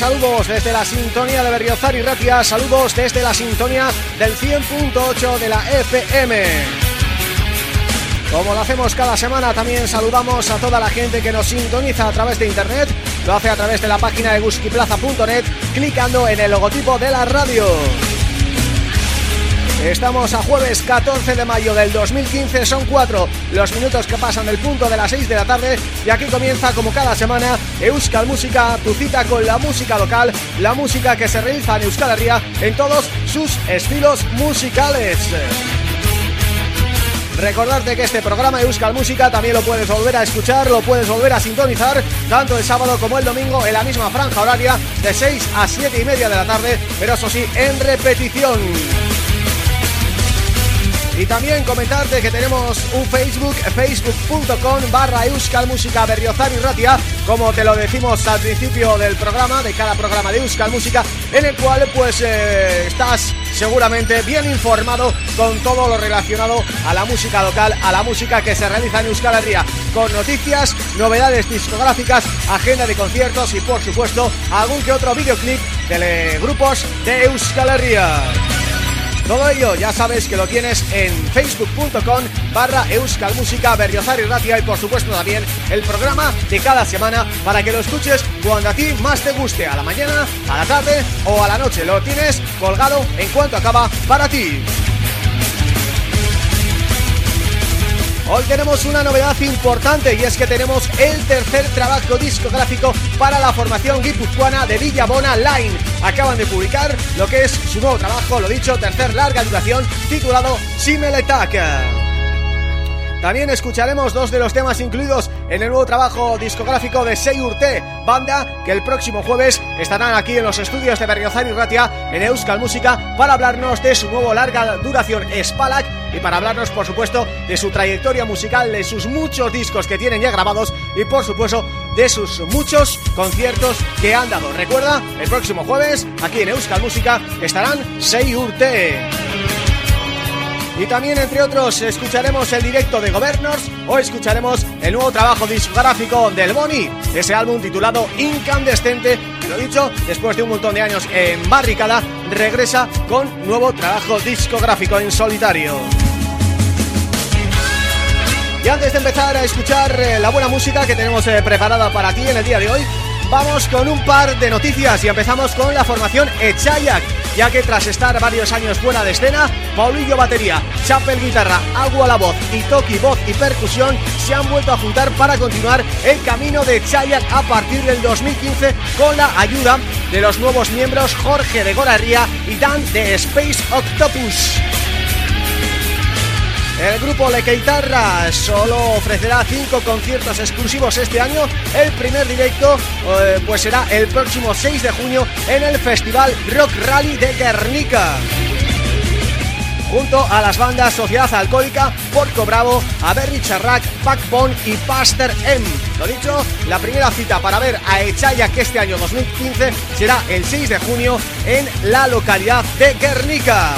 saludos desde la sintonía de Berriozar y Ratia, saludos desde la sintonía del 100.8 de la FM. Como lo hacemos cada semana, también saludamos a toda la gente que nos sintoniza a través de internet, lo hace a través de la página de guskiplaza.net, clicando en el logotipo de la radio. Estamos a jueves 14 de mayo del 2015, son cuatro los minutos que pasan del punto de las 6 de la tarde y aquí comienza como cada semana Euskal Música, tu cita con la música local, la música que se realiza en Euskal en todos sus estilos musicales. Recordarte que este programa Euskal Música también lo puedes volver a escuchar, lo puedes volver a sintonizar tanto el sábado como el domingo en la misma franja horaria de 6 a 7 y media de la tarde, pero eso sí, en repetición. Y también comentarte que tenemos un Facebook, facebook.com barra Euskal Música Berriozar Ratia, como te lo decimos al principio del programa, de cada programa de Euskal Música, en el cual pues eh, estás seguramente bien informado con todo lo relacionado a la música local, a la música que se realiza en Euskal Herria. con noticias, novedades discográficas, agenda de conciertos y por supuesto algún que otro videoclip de grupos de Euskal Herria. Todo ello ya sabes que lo tienes en facebook.com barra Euskal Música Berriozar y Ratia y por supuesto también el programa de cada semana para que lo escuches cuando a ti más te guste, a la mañana, a la tarde o a la noche. Lo tienes colgado en cuanto acaba para ti. Hoy tenemos una novedad importante y es que tenemos el tercer trabajo discográfico para la formación guipuzcoana de Villabona Line. Acaban de publicar lo que es su nuevo trabajo, lo dicho, tercer larga duración, titulado Simeletaca. También escucharemos dos de los temas incluidos en el nuevo trabajo discográfico de Seyurte, banda que el próximo jueves estarán aquí en los estudios de Berriozar y Ratia en Euskal Música para hablarnos de su nuevo larga duración Spalak y para hablarnos por supuesto de su trayectoria musical, de sus muchos discos que tienen ya grabados y por supuesto de sus muchos conciertos que han dado. Recuerda, el próximo jueves aquí en Euskal Música estarán Seyurte. Y también, entre otros, escucharemos el directo de Governors o escucharemos el nuevo trabajo discográfico del Boni, ese álbum titulado Incandescente, que lo dicho, después de un montón de años en barricada, regresa con nuevo trabajo discográfico en solitario. Y antes de empezar a escuchar eh, la buena música que tenemos eh, preparada para ti en el día de hoy, vamos con un par de noticias y empezamos con la formación Echayak ya que tras estar varios años fuera de escena, Paulillo batería, Chapel guitarra, Agua la voz y Toki voz y percusión se han vuelto a juntar para continuar el camino de Chayak a partir del 2015 con la ayuda de los nuevos miembros Jorge de Gorarría y Dan de Space Octopus. El grupo Lequeitarra solo ofrecerá cinco conciertos exclusivos este año. El primer directo eh, pues será el próximo 6 de junio en el Festival Rock Rally de Guernica junto a las bandas Sociedad Alcohólica, Porco Bravo, Aberri Charrac, Backbone y Pastor M. Lo dicho, la primera cita para ver a Echaya que este año 2015 será el 6 de junio en la localidad de Guernica.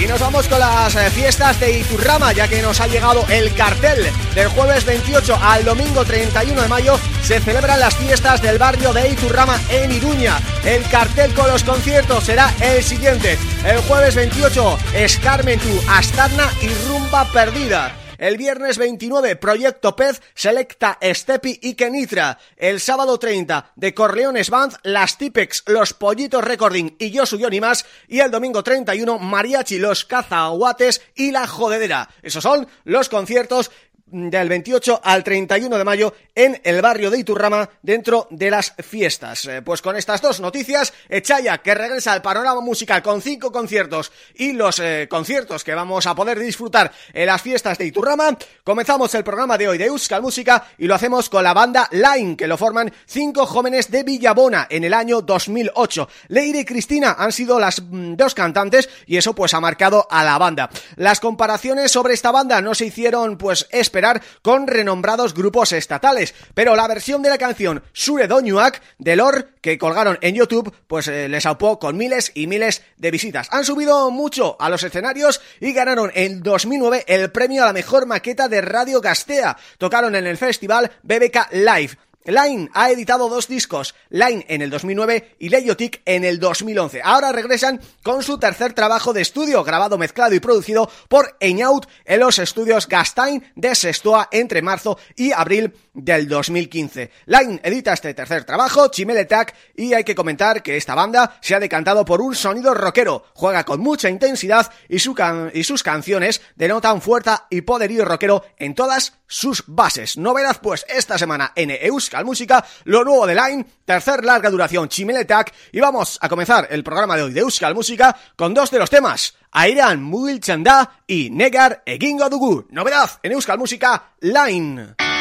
Y nos vamos con las eh, fiestas de Iturrama, ya que nos ha llegado el cartel del jueves 28 al domingo 31 de mayo se celebran las fiestas del barrio de Iturrama en Iruña. El cartel con los conciertos será el siguiente. El jueves 28, Escarmentu, Astarna y Rumba Perdida. El viernes 29, Proyecto Pez, Selecta, Estepi y Kenitra. El sábado 30, de Corleones Band, Las Tipex, Los Pollitos Recording y Yo Suyo Ni Más. Y el domingo 31, Mariachi, Los Cazahuates y La Jodedera. Esos son los conciertos del 28 al 31 de mayo en el barrio de Iturrama dentro de las fiestas. Eh, pues con estas dos noticias, Echaya que regresa al panorama musical con cinco conciertos y los eh, conciertos que vamos a poder disfrutar en las fiestas de Iturrama, comenzamos el programa de hoy de Euskal Música y lo hacemos con la banda Line, que lo forman cinco jóvenes de Villabona en el año 2008. Leire y Cristina han sido las mm, dos cantantes y eso pues ha marcado a la banda. Las comparaciones sobre esta banda no se hicieron pues esperar con renombrados grupos estatales, pero la versión de la canción Sure Doñuak de Lor que colgaron en YouTube pues eh, les aupó con miles y miles de visitas. Han subido mucho a los escenarios y ganaron en 2009 el premio a la mejor maqueta de Radio Gastea. Tocaron en el festival BBK Live. Line ha editado dos discos, Line en el 2009 y Leiotic en el 2011. Ahora regresan con su tercer trabajo de estudio, grabado, mezclado y producido por Eñaut en los estudios Gastain de Sestoa entre marzo y abril del 2015. Line edita este tercer trabajo, Chimeletak, y hay que comentar que esta banda se ha decantado por un sonido rockero, juega con mucha intensidad y, sus canciones denotan fuerza y poderío rockero en todas sus bases. Novedad pues esta semana en Euskal Música, lo nuevo de Line, tercer larga duración Chimeletak y vamos a comenzar el programa de hoy de Euskal Música con dos de los temas, Airan Mugil Chanda y Negar Egingo Dugu. Novedad en Euskal Música, Line.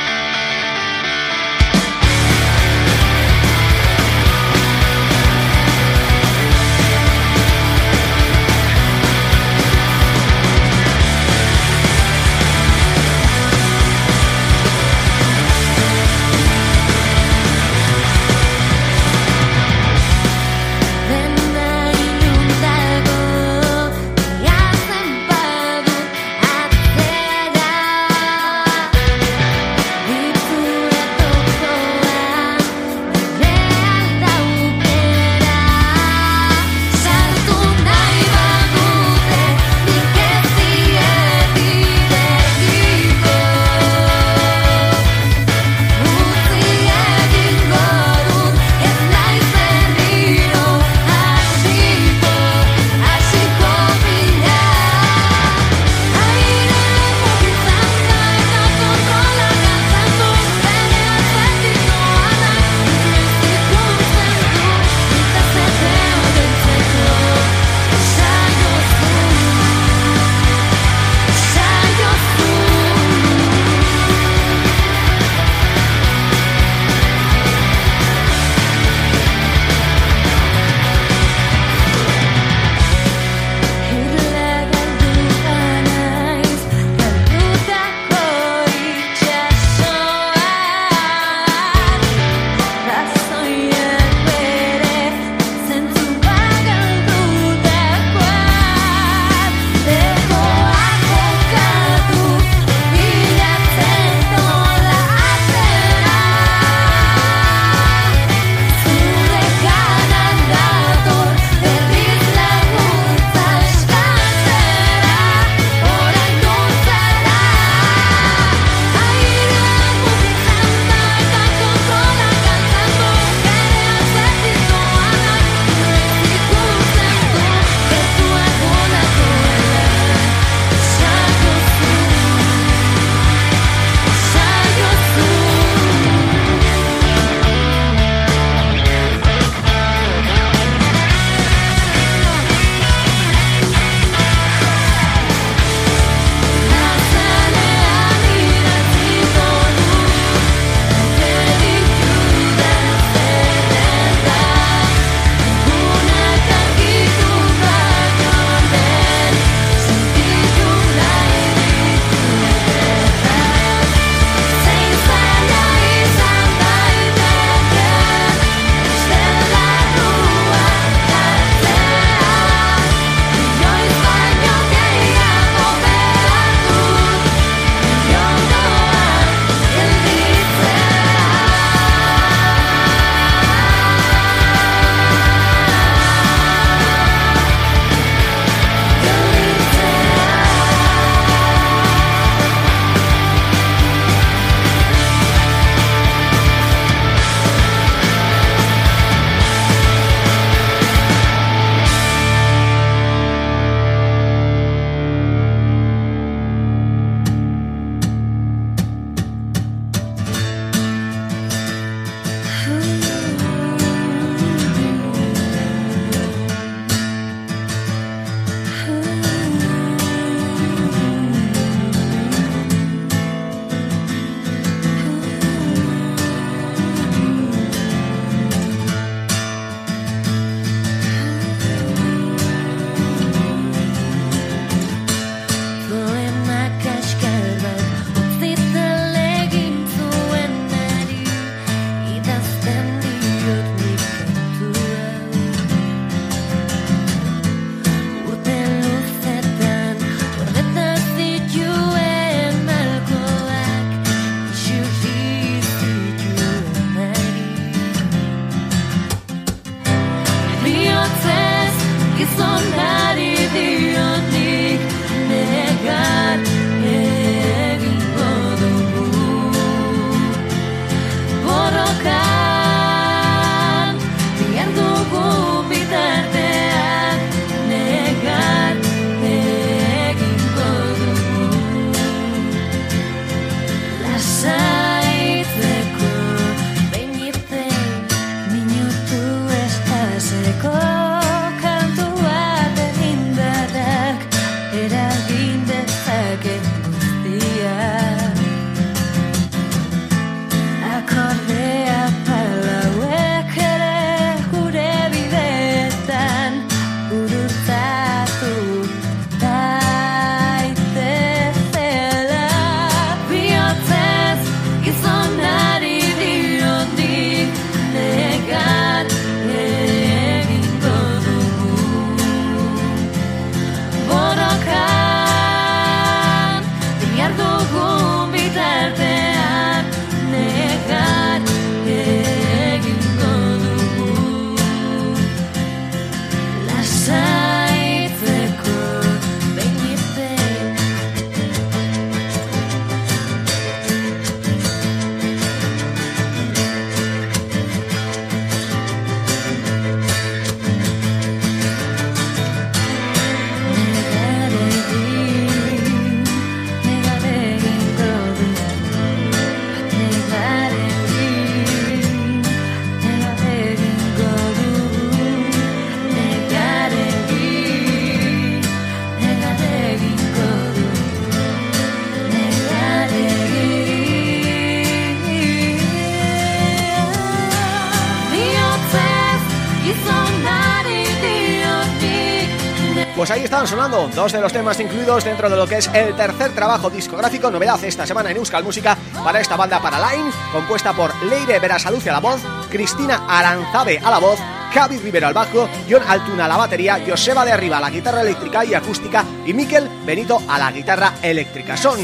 Dos de los temas incluidos dentro de lo que es el tercer trabajo discográfico, novedad esta semana en Euskal Música para esta banda Paraline, compuesta por Leire Verasaluce a la voz, Cristina Aranzabe a la voz, Javi Rivera al bajo, John Altuna a la batería, Joseba de Arriba a la guitarra eléctrica y acústica y Miquel Benito a la guitarra eléctrica. Son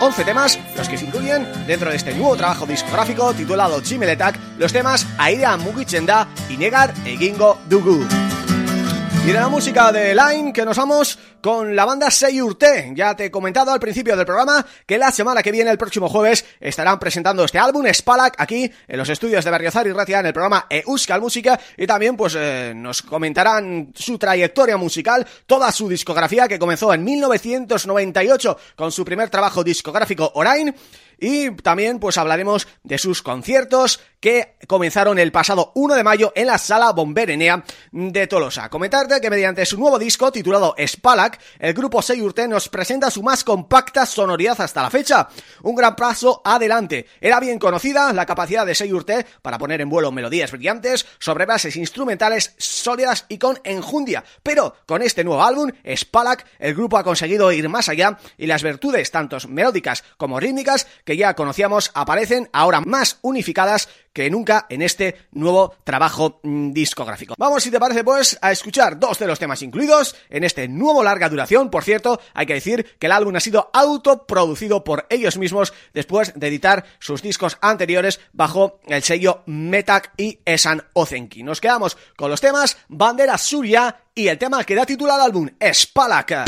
11 temas los que se incluyen dentro de este nuevo trabajo discográfico titulado Chimeletak, los temas Aira Mugichenda y Negar Egingo Dugu. Y de la música de Line que nos vamos con la banda Seyurte. Ya te he comentado al principio del programa que la semana que viene, el próximo jueves, estarán presentando este álbum, Spalak, aquí en los estudios de Berriozar y Ratia en el programa Euskal Música y también pues eh, nos comentarán su trayectoria musical, toda su discografía que comenzó en 1998 con su primer trabajo discográfico Orain y también pues hablaremos de sus conciertos que comenzaron el pasado 1 de mayo en la Sala Bomberenea de Tolosa. Comentarte que mediante su nuevo disco titulado Spalak, el grupo Seyurte nos presenta su más compacta sonoridad hasta la fecha. Un gran paso adelante. Era bien conocida la capacidad de Seyurte para poner en vuelo melodías brillantes sobre bases instrumentales sólidas y con enjundia, pero con este nuevo álbum, Spalak, el grupo ha conseguido ir más allá y las virtudes tanto melódicas como rítmicas que ya conocíamos aparecen ahora más unificadas que nunca en este nuevo trabajo mm, discográfico. Vamos, si te parece, pues, a escuchar dos de los temas incluidos en este nuevo larga duración. Por cierto, hay que decir que el álbum ha sido autoproducido por ellos mismos después de editar sus discos anteriores bajo el sello Metak y Esan Ozenki. Nos quedamos con los temas Bandera Suria y el tema que da título al álbum, Spalaka.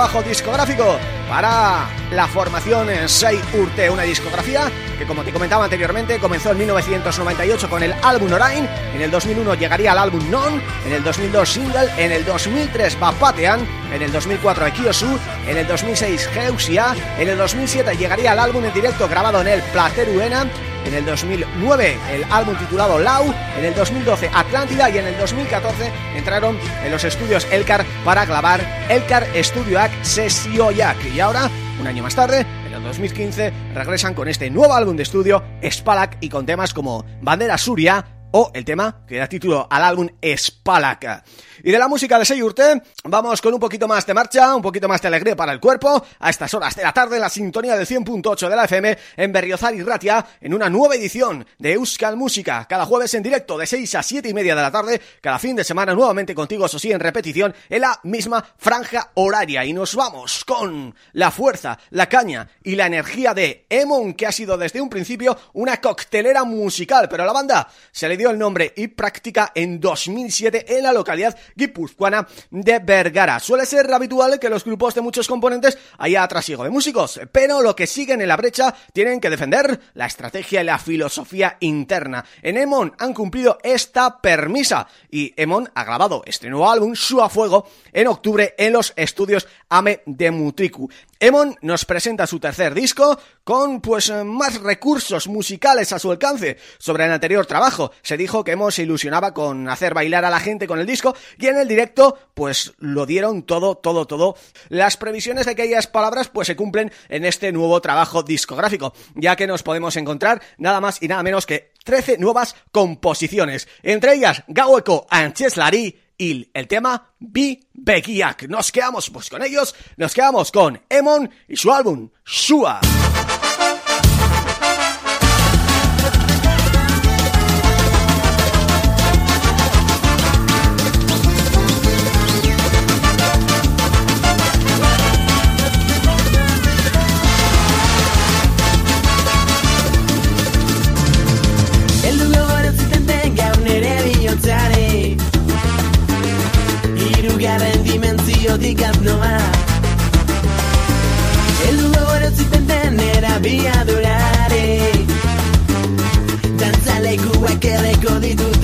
Trabajo discográfico para la formación Sei Urte, una discografía que como te comentaba anteriormente comenzó en 1998 con el álbum Orain, en el 2001 llegaría al álbum Non, en el 2002 Single, en el 2003 Bapatean, en el 2004 Ekiosu, en el 2006 Geusia, en el 2007 llegaría al álbum en directo grabado en el Plateruena en el 2009 el álbum titulado Lau, en el 2012 Atlántida y en el 2014 entraron en los estudios Elcar para grabar Elcar Studio Act Sesioyak y ahora, un año más tarde, en el 2015 regresan con este nuevo álbum de estudio Spalak y con temas como Bandera Suria o el tema que da título al álbum Spalak. Y de la música de Seyurte, vamos con un poquito más de marcha, un poquito más de alegría para el cuerpo, a estas horas de la tarde en la sintonía del 100.8 de la FM en Berriozar y Ratia, en una nueva edición de Euskal Música, cada jueves en directo de 6 a 7 y media de la tarde, cada fin de semana nuevamente contigo, eso sí, en repetición, en la misma franja horaria. Y nos vamos con la fuerza, la caña y la energía de Emon, que ha sido desde un principio una coctelera musical, pero a la banda se le dio el nombre y práctica en 2007 en la localidad guipuzcoana de Vergara. Suele ser habitual que los grupos de muchos componentes haya trasiego de músicos, pero lo que siguen en la brecha tienen que defender la estrategia y la filosofía interna. En Emon han cumplido esta permisa y Emon ha grabado este nuevo álbum, Su a Fuego, en octubre en los estudios Ame de Mutriku. Emon nos presenta su tercer disco con pues más recursos musicales a su alcance. Sobre el anterior trabajo se dijo que Emon se ilusionaba con hacer bailar a la gente con el disco y en el directo pues lo dieron todo, todo, todo. Las previsiones de aquellas palabras pues se cumplen en este nuevo trabajo discográfico, ya que nos podemos encontrar nada más y nada menos que 13 nuevas composiciones, entre ellas Gaueko Ancheslari y el tema Bi Bekiak. Nos quedamos pues con ellos, nos quedamos con Emon y su álbum Shua. Erreko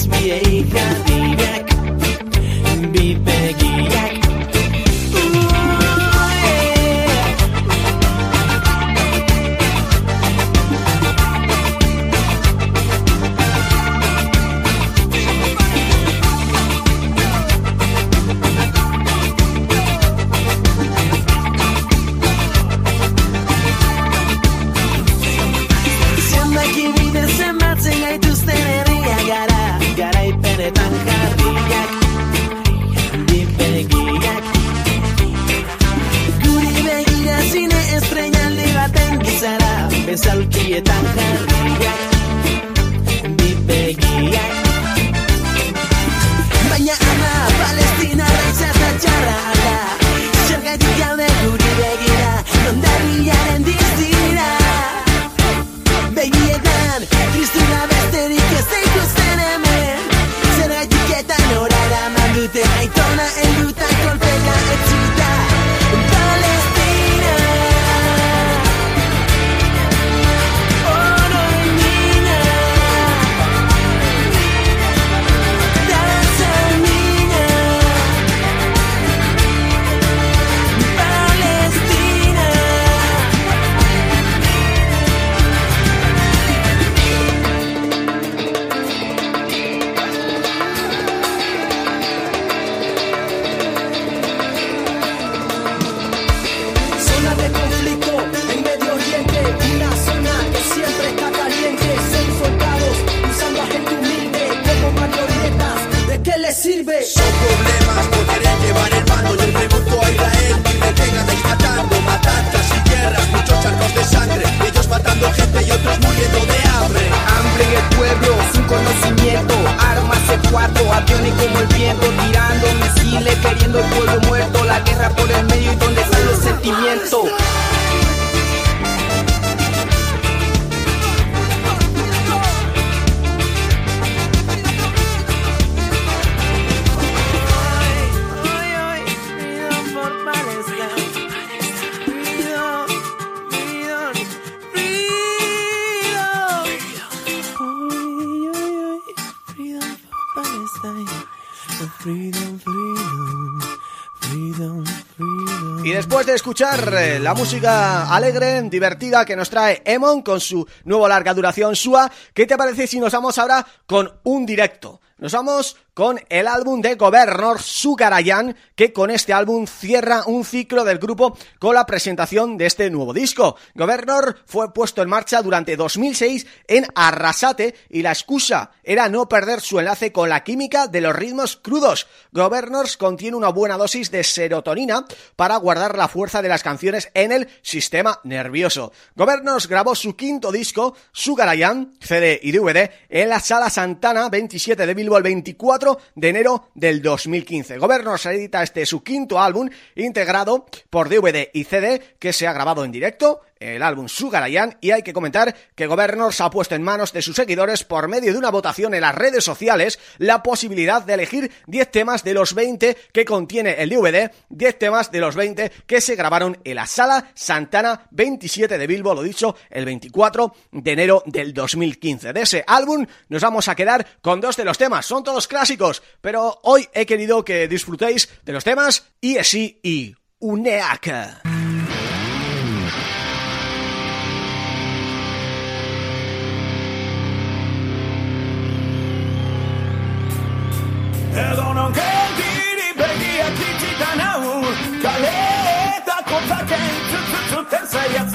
es vieja. Eh, la música alegre, divertida que nos trae Emon con su nuevo larga duración SUA. ¿Qué te parece si nos vamos ahora con un directo? Nos vamos el álbum de Governor Sugarayan, que con este álbum cierra un ciclo del grupo con la presentación de este nuevo disco. Governor fue puesto en marcha durante 2006 en Arrasate y la excusa era no perder su enlace con la química de los ritmos crudos. Governors contiene una buena dosis de serotonina para guardar la fuerza de las canciones en el sistema nervioso. Governors grabó su quinto disco, Sugarayan, CD y DVD, en la Sala Santana 27 de Bilbao el 24 de enero del 2015. Governors edita este su quinto álbum integrado por DVD y CD que se ha grabado en directo el álbum Sugarayan y hay que comentar que Governors ha puesto en manos de sus seguidores por medio de una votación en las redes sociales la posibilidad de elegir 10 temas de los 20 que contiene el DVD, 10 temas de los 20 que se grabaron en la Sala Santana 27 de Bilbo, lo dicho, el 24 de enero del 2015. De ese álbum nos vamos a quedar con dos de los temas, son todos clásicos, pero hoy he querido que disfrutéis de los temas ISI y 너는 괜히 배기야 기지 않아 갈래 다 곱하게 투투투 텐사야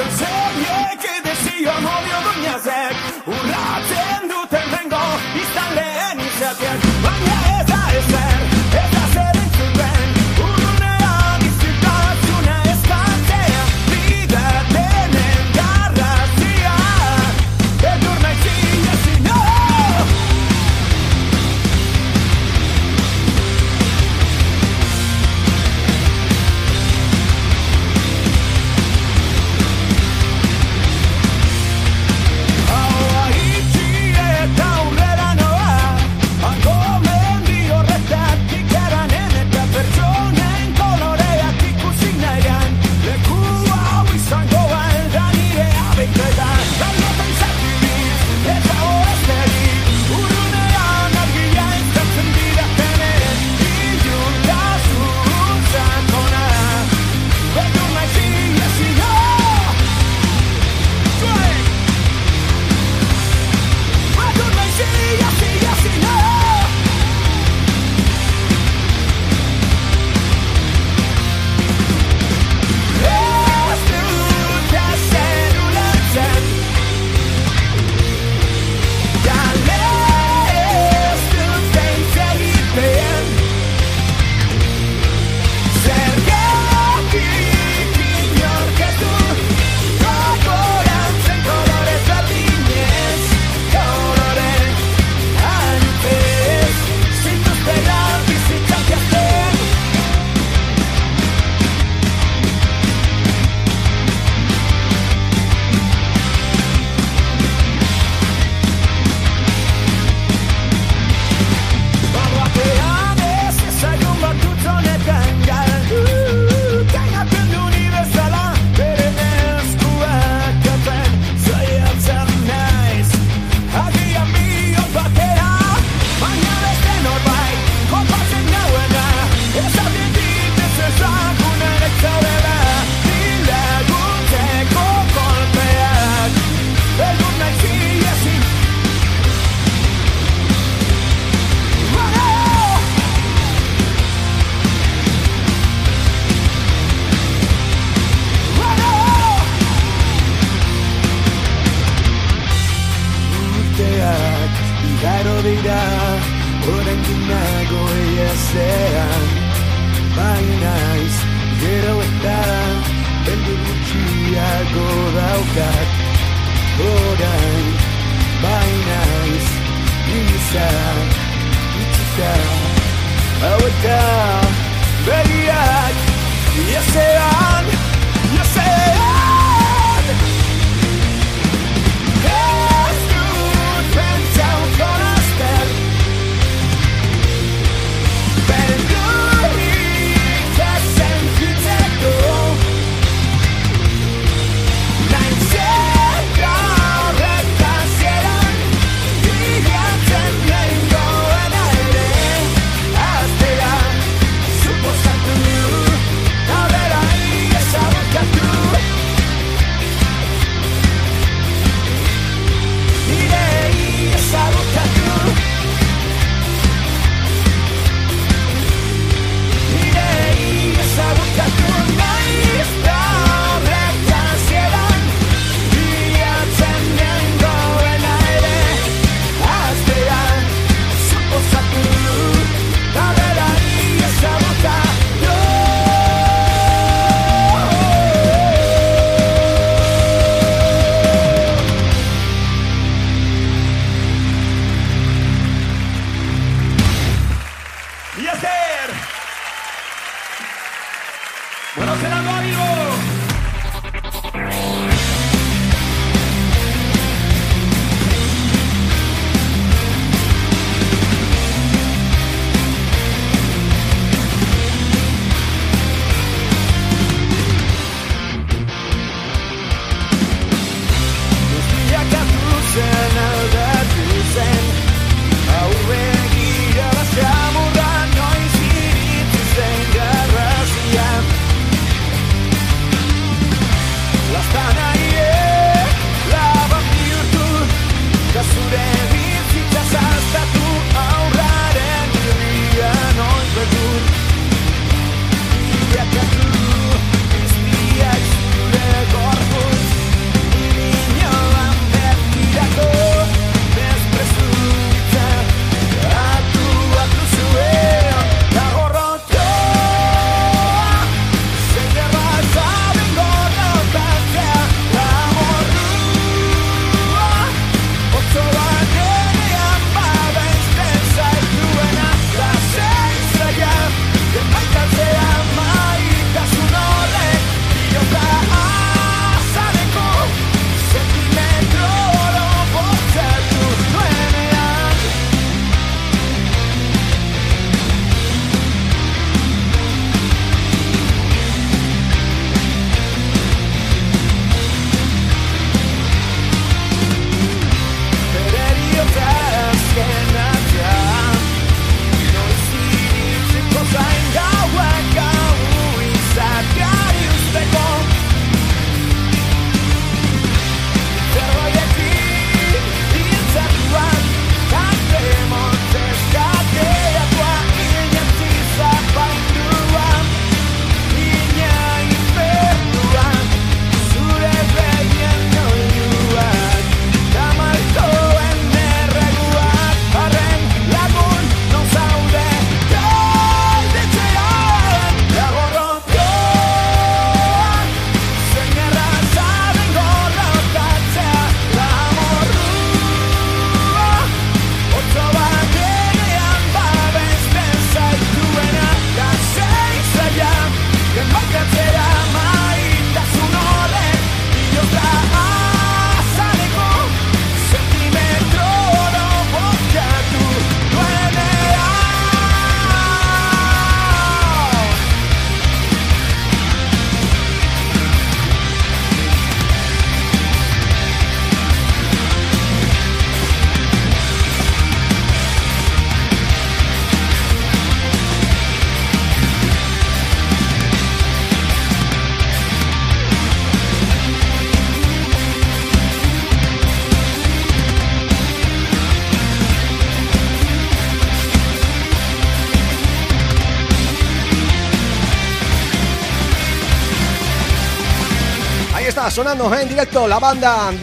sonando en directo la banda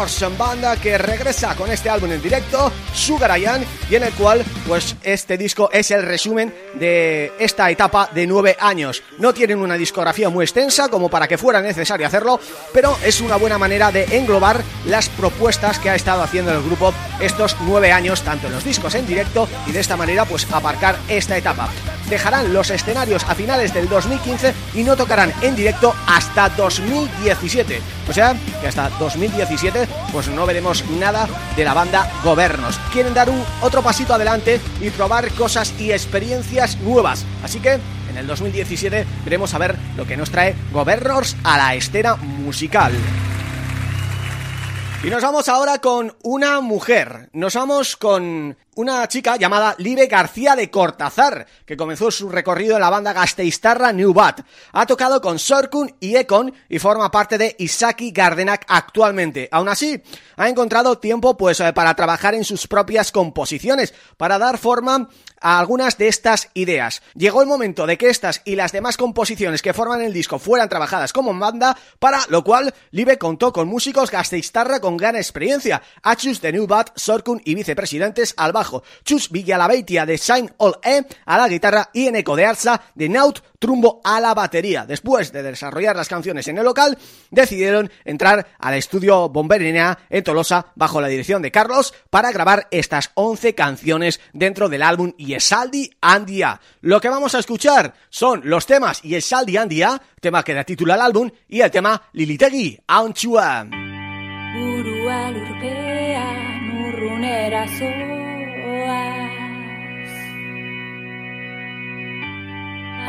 Governors, banda que regresa con este álbum en directo, Sugar Ian, y en el cual pues este disco es el resumen de esta etapa de nueve años. No tienen una discografía muy extensa como para que fuera necesario hacerlo, pero es una buena manera de englobar las propuestas que ha estado haciendo el grupo estos nueve años, tanto en los discos en directo y de esta manera pues aparcar esta etapa. Dejarán los escenarios a finales del 2015 y no tocarán en directo hasta 2017. O sea, que hasta 2017 pues no veremos nada de la banda Gobernos. Quieren dar un otro pasito adelante y probar cosas y experiencias nuevas. Así que en el 2017 veremos a ver lo que nos trae Gobernos a la escena musical. Y nos vamos ahora con una mujer. Nos vamos con una chica llamada Libe García de Cortazar, que comenzó su recorrido en la banda gasteiztarra New Bat. Ha tocado con Sorkun y Ekon y forma parte de Isaki Gardenak actualmente. Aún así, ha encontrado tiempo pues eh, para trabajar en sus propias composiciones, para dar forma a algunas de estas ideas. Llegó el momento de que estas y las demás composiciones que forman el disco fueran trabajadas como banda, para lo cual Libe contó con músicos gasteiztarra con gran experiencia, Achus de New Bat, Sorkun y vicepresidentes al bajo, Chus Villalabeitia de Shine All E a la guitarra y Eneco de Arza de Naut Trumbo a la batería. Después de desarrollar las canciones en el local, decidieron entrar al estudio Bomberina en Tolosa bajo la dirección de Carlos para grabar estas 11 canciones dentro del álbum Yesaldi Andia. Lo que vamos a escuchar son los temas Yesaldi Andia, tema que da título al álbum, y el tema Lilitegi Aunchua. Urrunera zoaz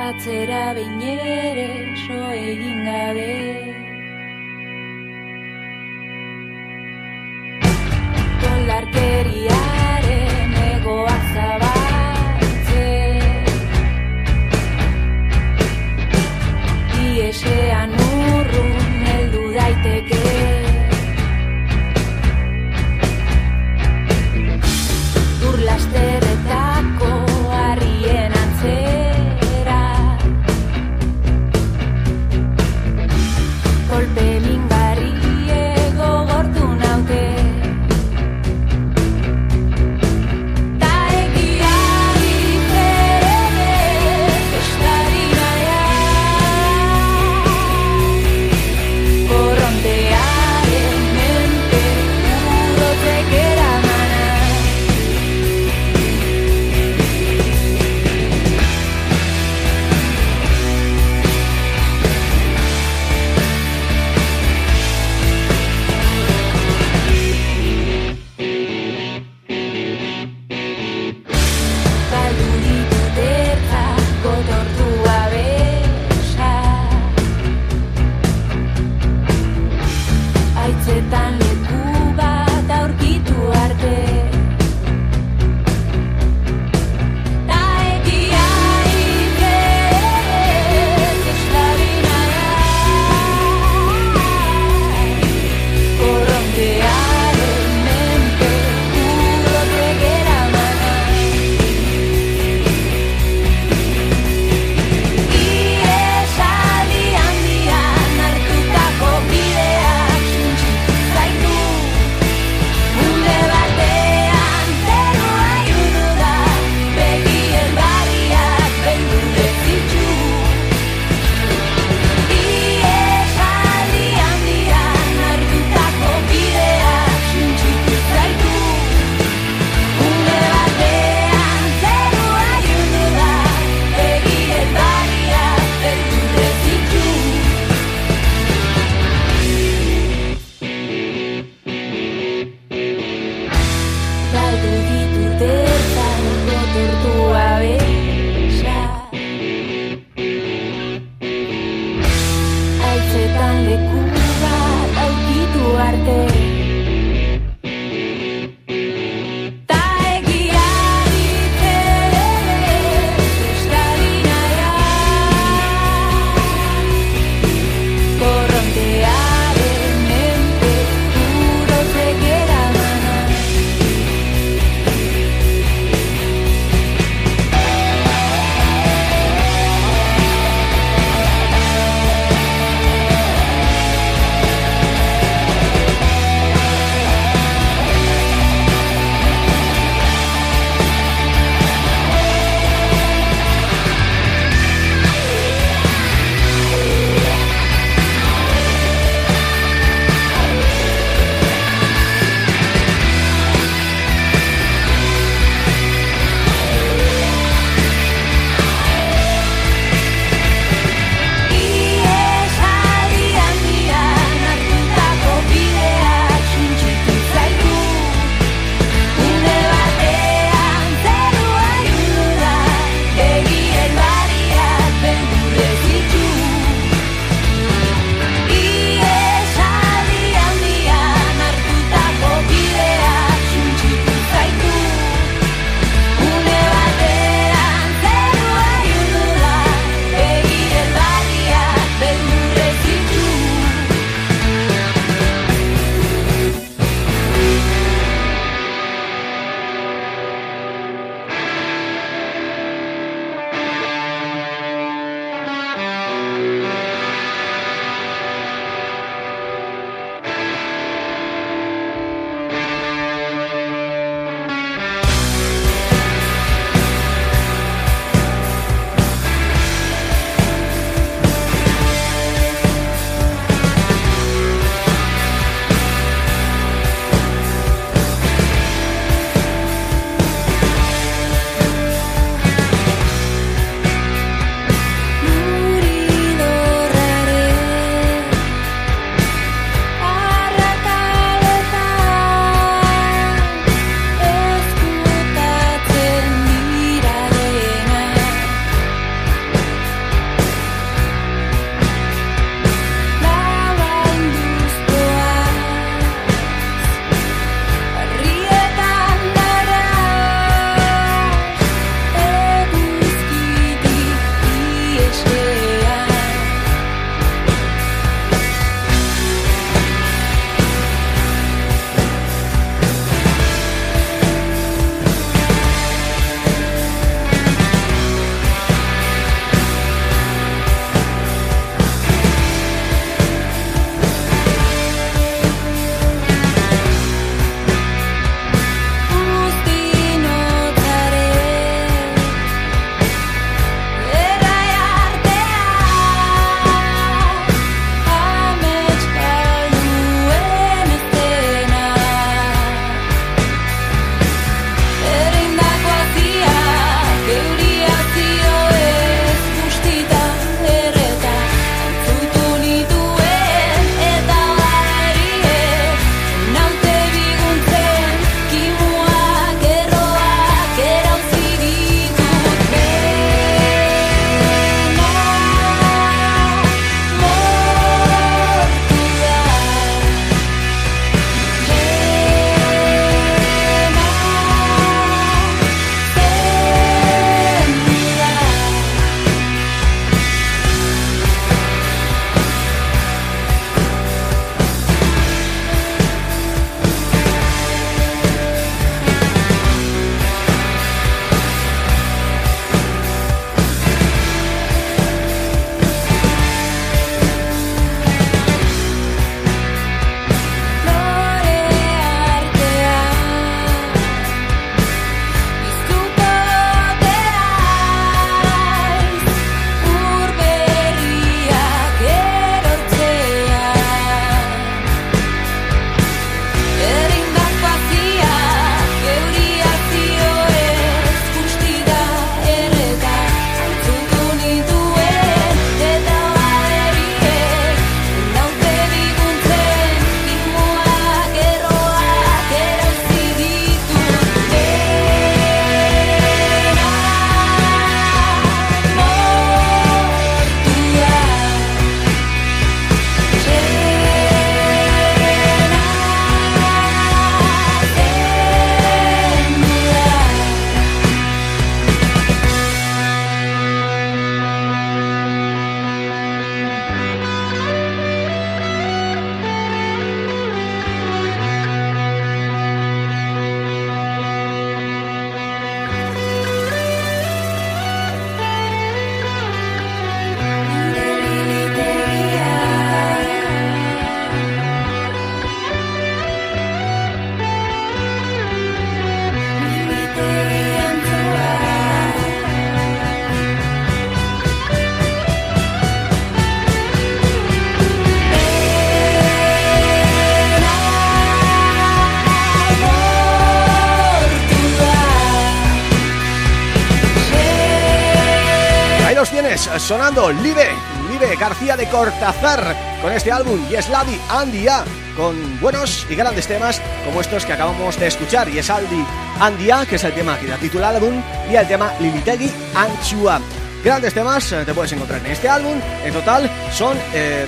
Atzera behin ere so egin gabe Koldarkeriaren egoa zabaltzen Iesean urrun heldu daiteke sonando Live, García de Cortázar con este álbum Yesladi Andia con buenos y grandes temas como estos que acabamos de escuchar. Yesaldi Andia que es el tema que da título al álbum y el tema Lilitegui Anchua grandes temas eh, te puedes encontrar en este álbum. En total son 12 eh,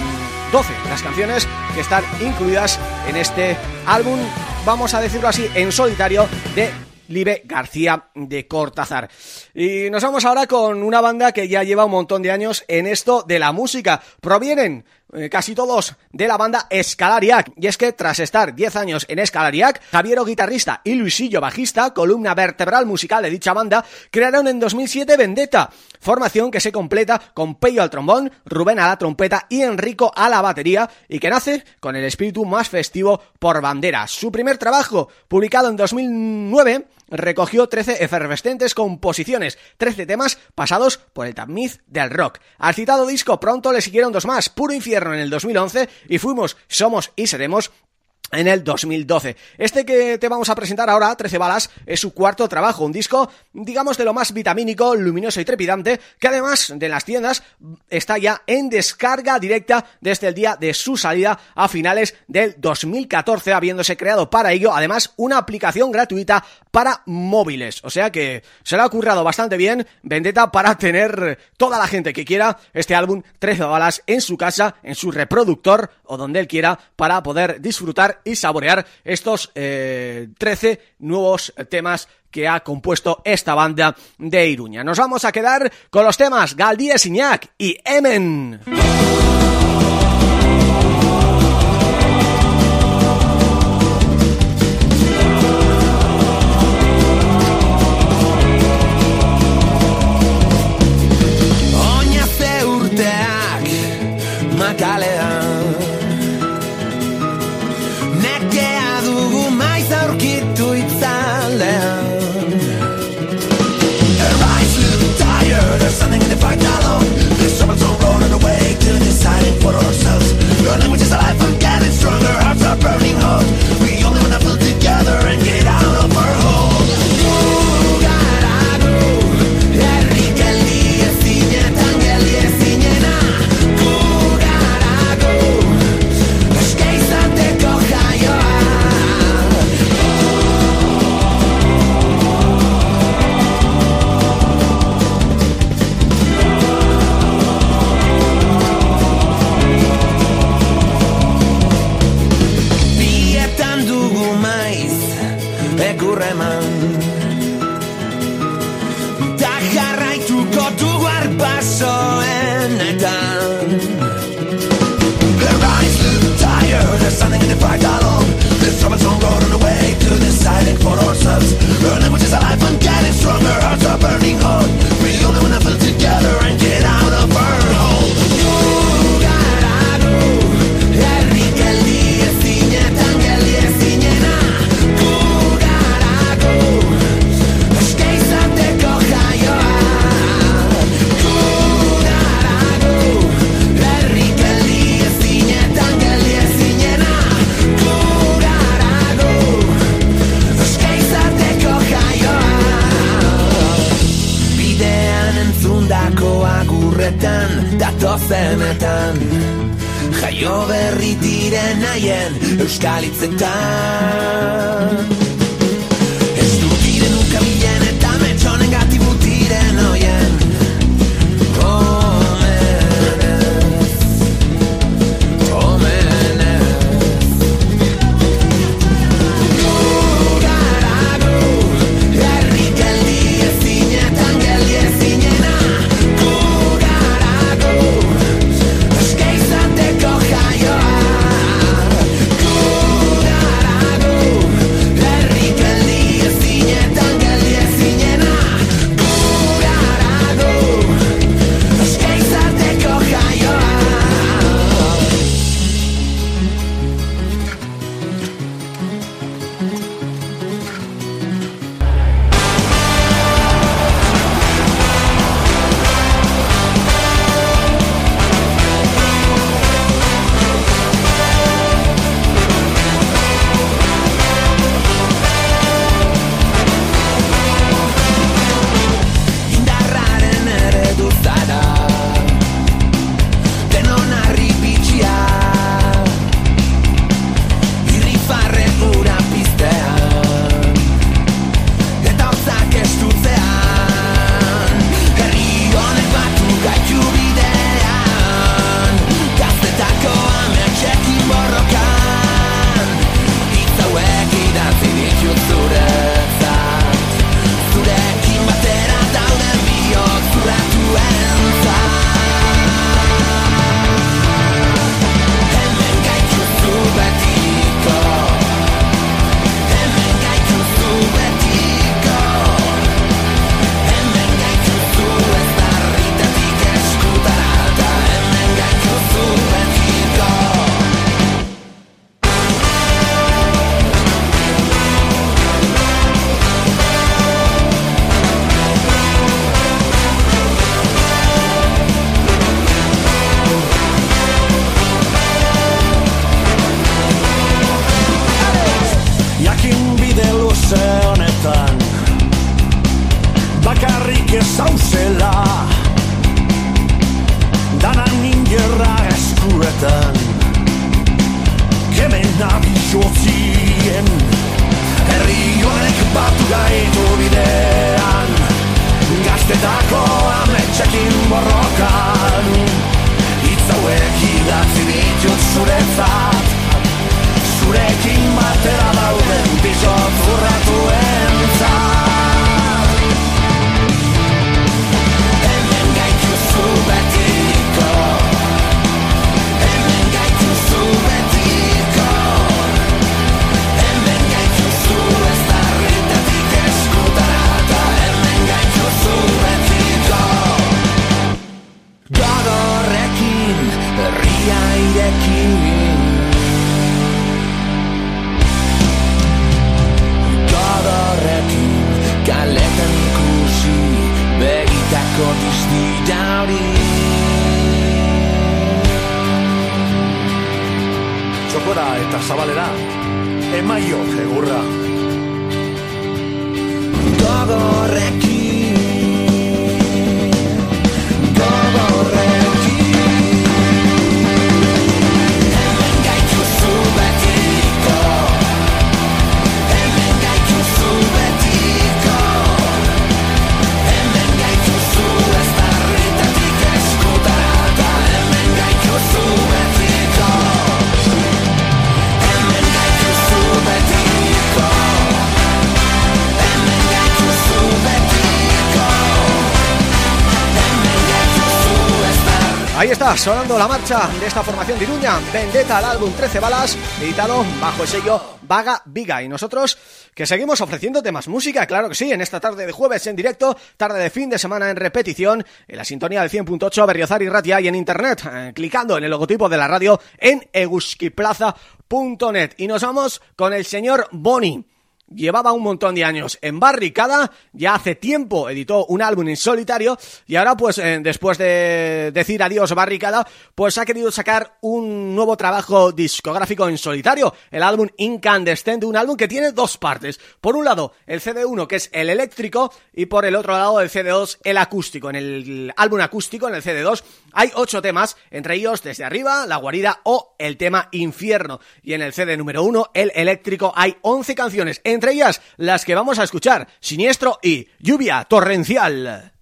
las canciones que están incluidas en este álbum vamos a decirlo así en solitario de Live García de Cortázar. Y nos vamos ahora con una banda que ya lleva un montón de años en esto de la música. Provienen eh, casi todos de la banda Escalariac. Y es que tras estar 10 años en Escalariac, Javiero guitarrista y Luisillo bajista, columna vertebral musical de dicha banda, crearon en 2007 Vendetta, formación que se completa con Peyo al trombón, Rubén a la trompeta y Enrico a la batería y que nace con el espíritu más festivo por bandera. Su primer trabajo, publicado en 2009, recogió 13 efervescentes composiciones, 13 temas pasados por el tamiz del rock. Al citado disco pronto le siguieron dos más, Puro Infierno en el 2011 y Fuimos, Somos y Seremos en el 2012. Este que te vamos a presentar ahora, 13 balas, es su cuarto trabajo, un disco, digamos, de lo más vitamínico, luminoso y trepidante, que además de las tiendas está ya en descarga directa desde el día de su salida a finales del 2014, habiéndose creado para ello, además, una aplicación gratuita para móviles. O sea que se le ha ocurrido bastante bien Vendetta para tener toda la gente que quiera este álbum 13 balas en su casa, en su reproductor o donde él quiera para poder disfrutar y saborear estos 13 eh, nuevos temas que ha compuesto esta banda de Iruña. Nos vamos a quedar con los temas Galdíes Iñak y Emen. Txokora eta zabalera, emaio egurra. Gogorrekin Gogorrekin Ahí está, sonando la marcha de esta formación de Iruña, Vendetta, el álbum 13 balas, editado bajo el sello Vaga Viga. Y nosotros que seguimos ofreciéndote más música, claro que sí, en esta tarde de jueves en directo, tarde de fin de semana en repetición, en la sintonía del 100.8 Berriozar y Ratia y en internet, eh, clicando en el logotipo de la radio en eguskiplaza.net. Y nos vamos con el señor Boni llevaba un montón de años en barricada, ya hace tiempo editó un álbum en solitario y ahora pues eh, después de decir adiós barricada, pues ha querido sacar un nuevo trabajo discográfico en solitario, el álbum Incandescente, un álbum que tiene dos partes, por un lado el CD1 que es el eléctrico y por el otro lado el CD2 el acústico, en el álbum acústico, en el CD2 hay ocho temas, entre ellos Desde Arriba, La Guarida o el tema Infierno y en el CD número uno, el eléctrico, hay 11 canciones, entre ellas las que vamos a escuchar, Siniestro y Lluvia Torrencial.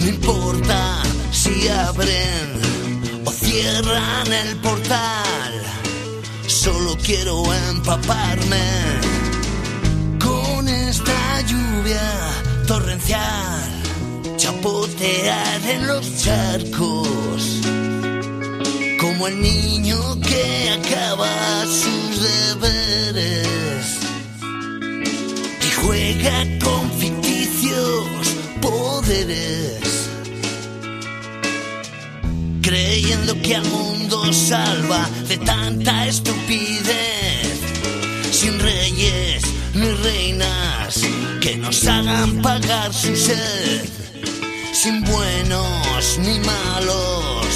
No importa si abren o cierran el portal. Solo quiero empaparme con esta lluvia torrencial. Chapotear en los charcos. Como el niño que acaba sus deberes y juega con creyendo que al mundo salva de tanta estupidez, sin reyes ni reinas que nos hagan pagar su sed, sin buenos ni malos,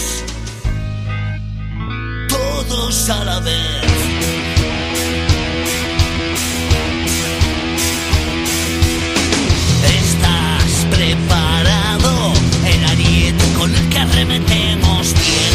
todos a la vez. ¿Estás que arremetemos tiene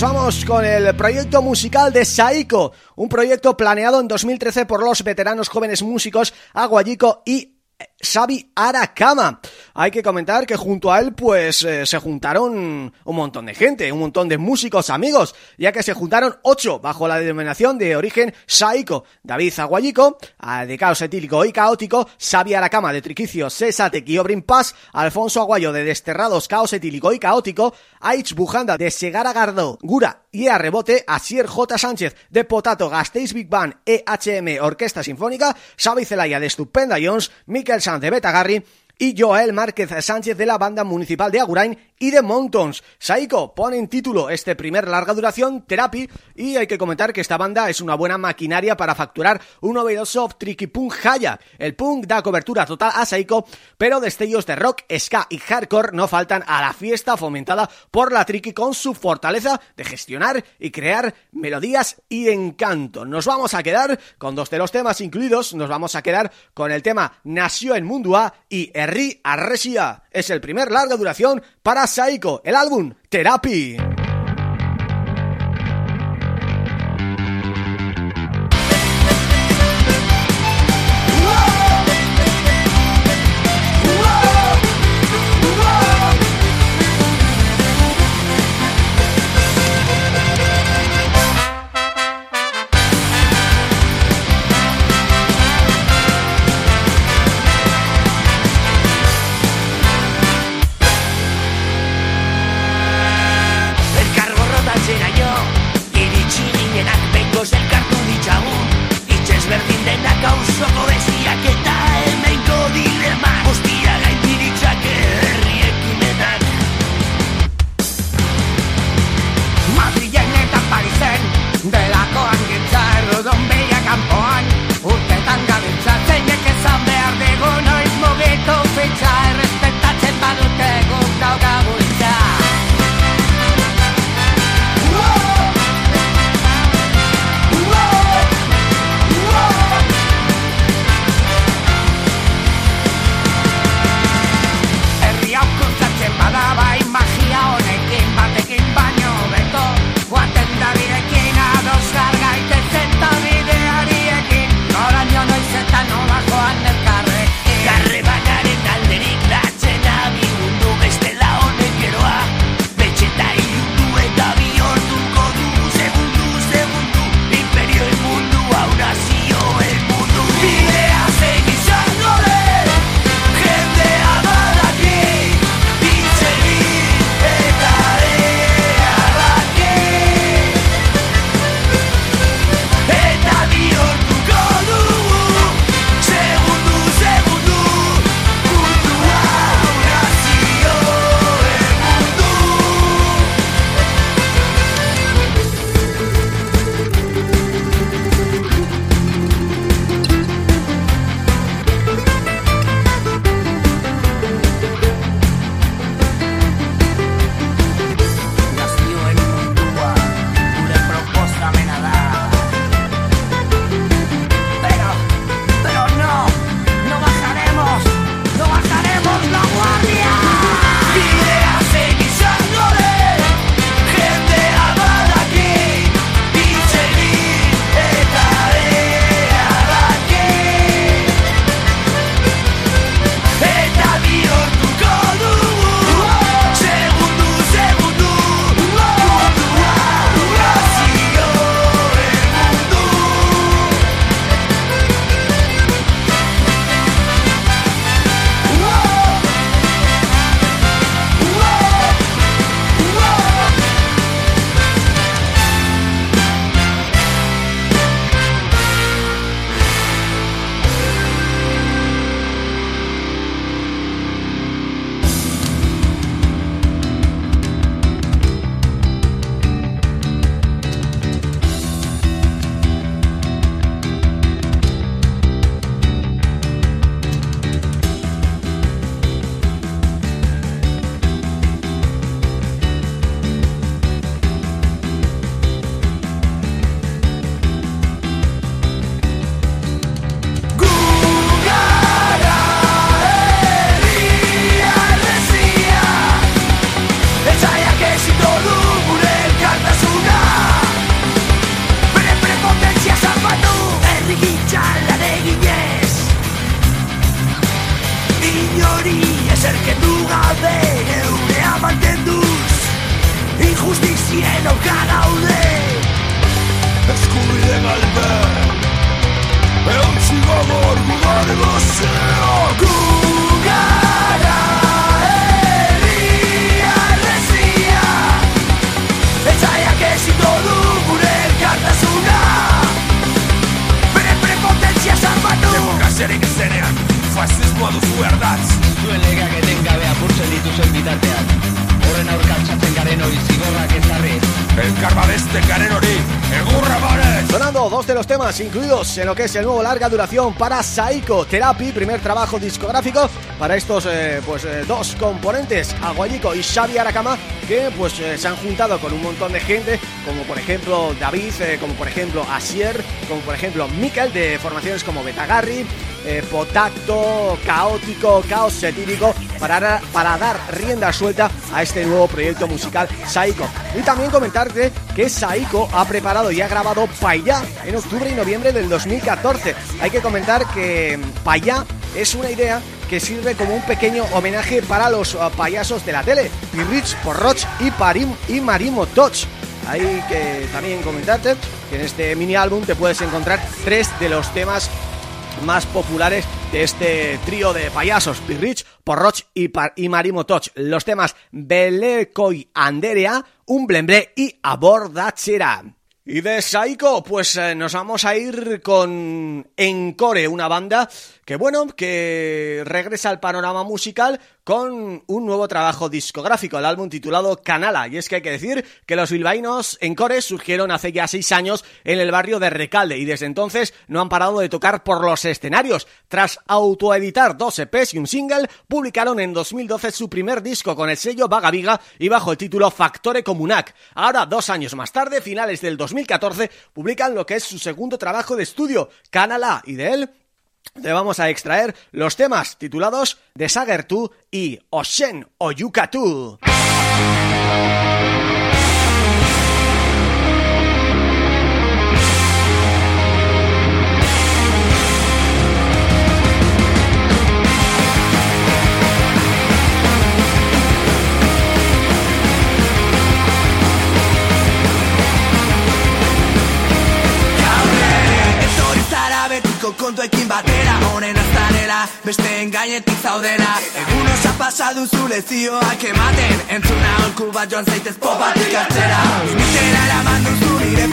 vamos con el proyecto musical de Saiko, un proyecto planeado en 2013 por los veteranos jóvenes músicos Aguayico y Xavi Arakama. Hay que comentar que junto a él pues eh, se juntaron un montón de gente, un montón de músicos amigos, ya que se juntaron ocho bajo la denominación de origen Saiko. David Aguayico, de Caos Etílico y Caótico, Xavi Arakama de Triquicio, Sesatec y Obrin Paz, Alfonso Aguayo de Desterrados, Caos Etílico y Caótico, Aitz Bujanda de Segara Gardo, Gura, Ia Rebote, Asier J. Sánchez de Potato, Gasteiz Big Band, EHM Orquesta Sinfónica, Xavi Zelaya de Estupenda Jones, Mikel Sanz de Betagarri y Joel Márquez Sánchez de la banda municipal de Agurain y de Mountains. Saiko pone en título este primer larga duración, Therapy, y hay que comentar que esta banda es una buena maquinaria para facturar un novedoso tricky punk haya. El punk da cobertura total a Saiko, pero destellos de rock, ska y hardcore no faltan a la fiesta fomentada por la tricky con su fortaleza de gestionar y crear melodías y encanto. Nos vamos a quedar con dos de los temas incluidos, nos vamos a quedar con el tema Nació en Mundua y Erri Arresia. Es el primer larga duración para Saiko, el álbum Therapy. He no cada udé Escudie malheur. Veunzivo amor mareva se oguga. Hey, ni a recia. Etaya gese do lu bure carta suna. Prepretente cherche un bateau. Democerer que serean. Foice six Horren aurka txatzen garen hori zigorrak ezarri. Elkar babesten garen hori, egurra bare! Sonando dos de los temas incluidos en lo que es el nuevo larga duración para Saiko Therapy, primer trabajo discográfico para estos eh, pues eh, dos componentes, Aguayico y Xavi Aracama, que pues eh, se han juntado con un montón de gente, como por ejemplo David, eh, como por ejemplo Asier, como por ejemplo Mikel, de formaciones como Betagarri, eh, Potacto, Caótico, Caos Setírico para, para dar rienda suelta a este nuevo proyecto musical Saiko. Y también comentarte que Saiko ha preparado y ha grabado Payá en octubre y noviembre del 2014. Hay que comentar que mm, Payá es una idea que sirve como un pequeño homenaje para los uh, payasos de la tele, Pirrich, Porroch y, Parim, y Marimo Toch. Hay que también comentarte que en este mini álbum te puedes encontrar tres de los temas más populares de este trío de payasos, Pirrich, Porroch y, Par y Marimo Toch. Los temas Belekoi Anderea, Un Blembre y Abordachera. Y de Saiko, pues eh, nos vamos a ir con Encore, una banda que bueno, que regresa al panorama musical con un nuevo trabajo discográfico, el álbum titulado Canala. Y es que hay que decir que los bilbaínos Encore surgieron hace ya seis años en el barrio de Recalde y desde entonces no han parado de tocar por los escenarios. Tras autoeditar dos EPs y un single, publicaron en 2012 su primer disco con el sello Vaga Viga y bajo el título Factore Comunac. Ahora, dos años más tarde, finales del 2014, publican lo que es su segundo trabajo de estudio, Canala, y de él te vamos a extraer los temas titulados Desagertu y Oshen Oyukatu. Kontuekin batera Honen aztarela, besteen gainetik zaudela. Egun osa pasa duzu lezioak ematen Entzuna holku bat joan zaitez popatik atzera. Limitera eraman duzu nire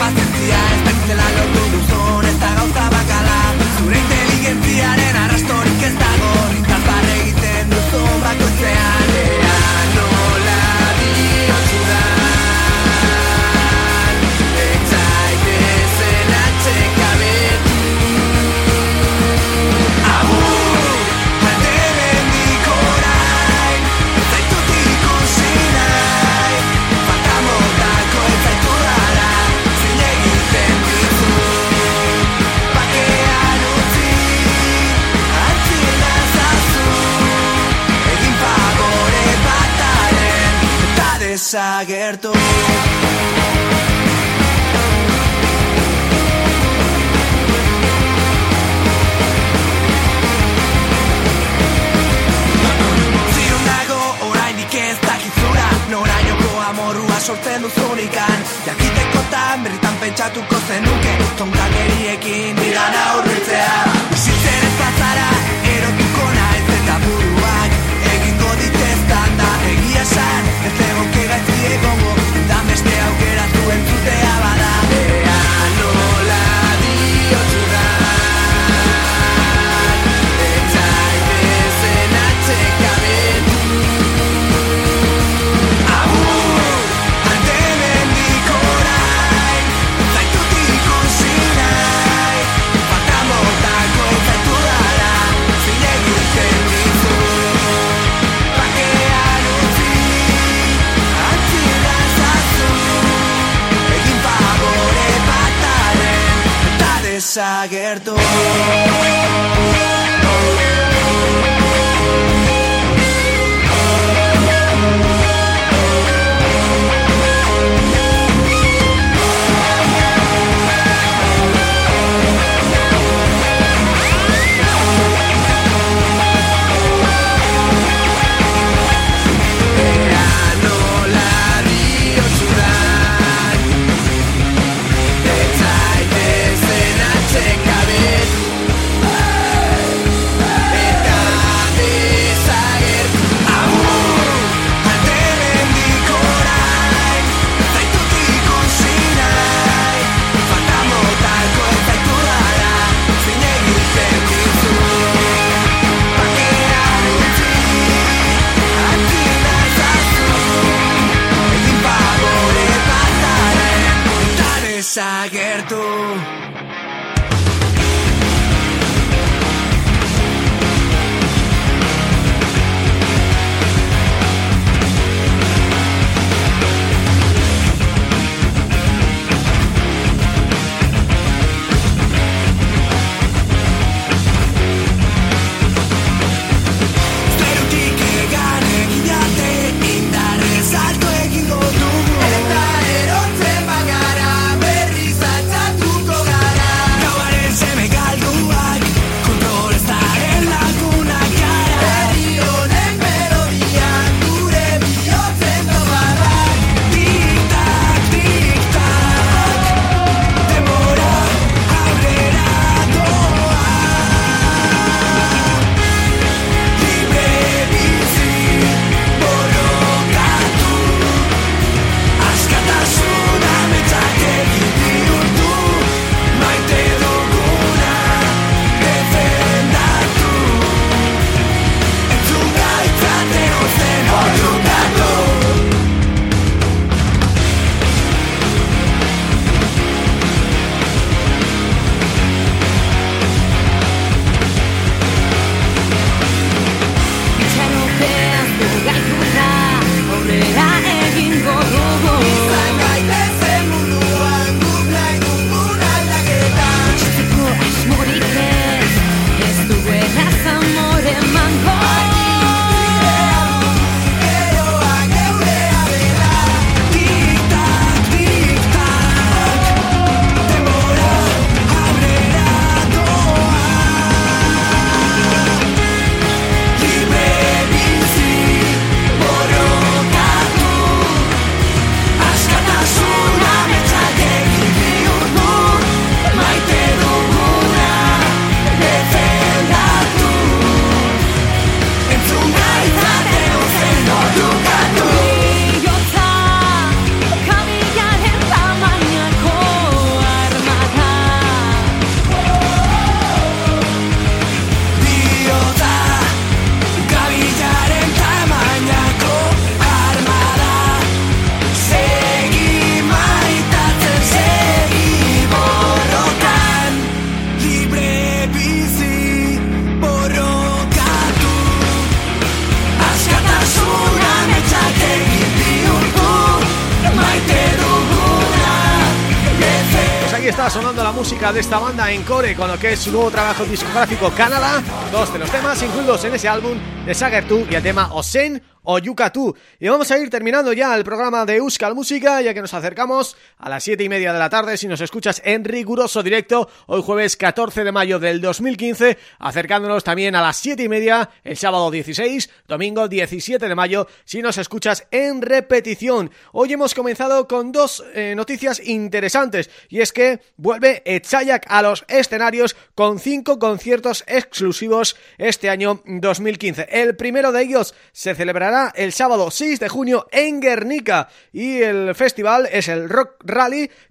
de esta banda en core con lo que es su nuevo trabajo discográfico Canadá, dos de los temas incluidos en ese álbum de Sager 2 y el tema Osen o Yucatú. Y vamos a ir terminando ya el programa de Euskal Música, ya que nos acercamos a las siete y media de la tarde si nos escuchas en riguroso directo, hoy jueves 14 de mayo del 2015, acercándonos también a las siete y media el sábado 16, domingo 17 de mayo, si nos escuchas en repetición. Hoy hemos comenzado con dos eh, noticias interesantes, y es que vuelve Etzayak a los escenarios con cinco conciertos exclusivos este año 2015. El primero de ellos se celebrará el sábado 6 de junio en Guernica y el festival es el Rock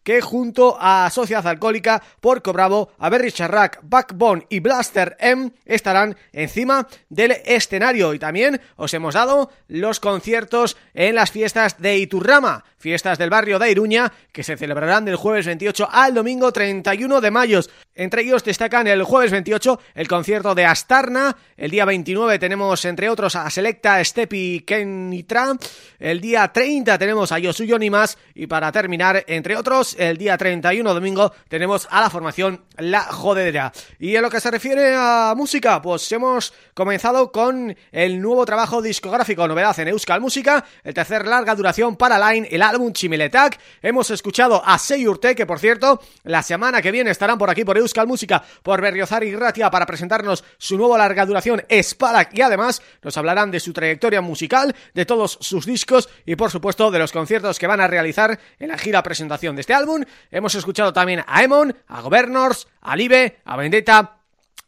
Que junto a Sociedad Alcohólica, Porco Bravo, Aberry Charrac, Backbone y Blaster M estarán encima del escenario. Y también os hemos dado los conciertos en las fiestas de Iturrama, fiestas del barrio de Iruña que se celebrarán del jueves 28 al domingo 31 de mayo. Entre ellos destacan el jueves 28 el concierto de Astarna, el día 29 tenemos entre otros a Selecta, Stepi, Ken y Trump, el día 30 tenemos a Yosuyo más y para terminar, entre otros, el día 31 domingo tenemos a la formación La Jodedera. Y en lo que se refiere a música, pues hemos comenzado con el nuevo trabajo discográfico, novedad en Euskal Música, el tercer larga duración para Line, el álbum Chimeletak. Hemos escuchado a Seyurte, que por cierto, la semana que viene estarán por aquí por Euskal Música, por Berriozar y Gratia para presentarnos su nuevo larga duración Spadak y además nos hablarán de su trayectoria musical, de todos sus discos y por supuesto de los conciertos que van a realizar en la gira presentación de este álbum. Hemos escuchado también a Emon, a Governors, a Live, a Vendetta,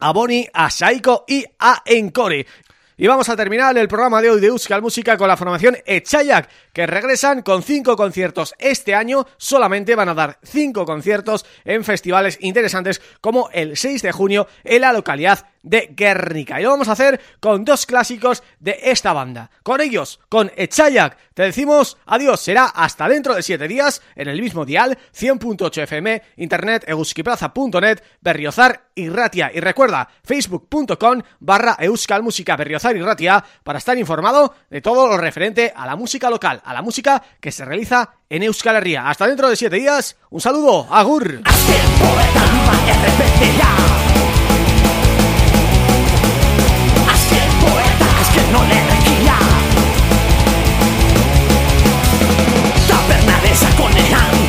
a Bonnie, a Saiko y a Encore. Y vamos a terminar el programa de hoy de Euskal Música con la formación Echayak, que regresan con cinco conciertos este año, solamente van a dar cinco conciertos en festivales interesantes como el 6 de junio en la localidad de Guernica. Y lo vamos a hacer con dos clásicos de esta banda. Con ellos, con Echayak, te decimos adiós. Será hasta dentro de siete días en el mismo dial, 100.8 FM, internet euskiplaza.net, Berriozar y Ratia. Y recuerda, facebook.com barra Euskal Música Berriozar y Ratia para estar informado de todo lo referente a la música local, a la música que se realiza en Euskal Herria. Hasta dentro de siete días, un saludo, agur. Taberna desakonean